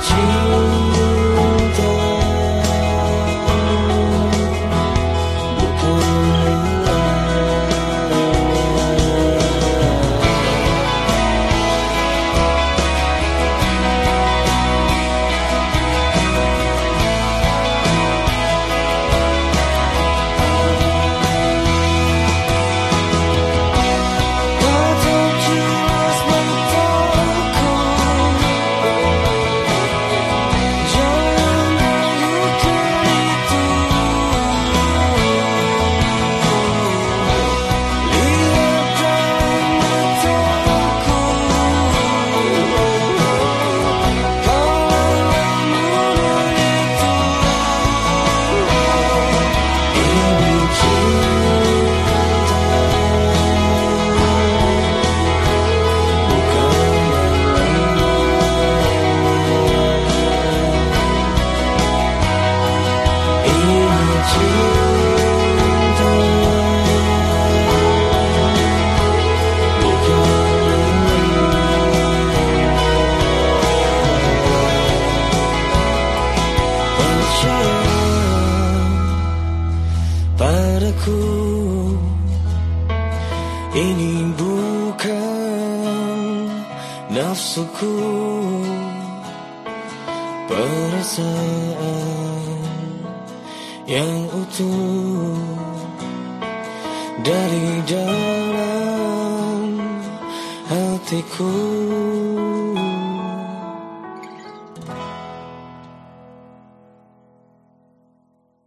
情。padaku ini bukan nafsuku perasaan yang utuh dari dalam hatiku.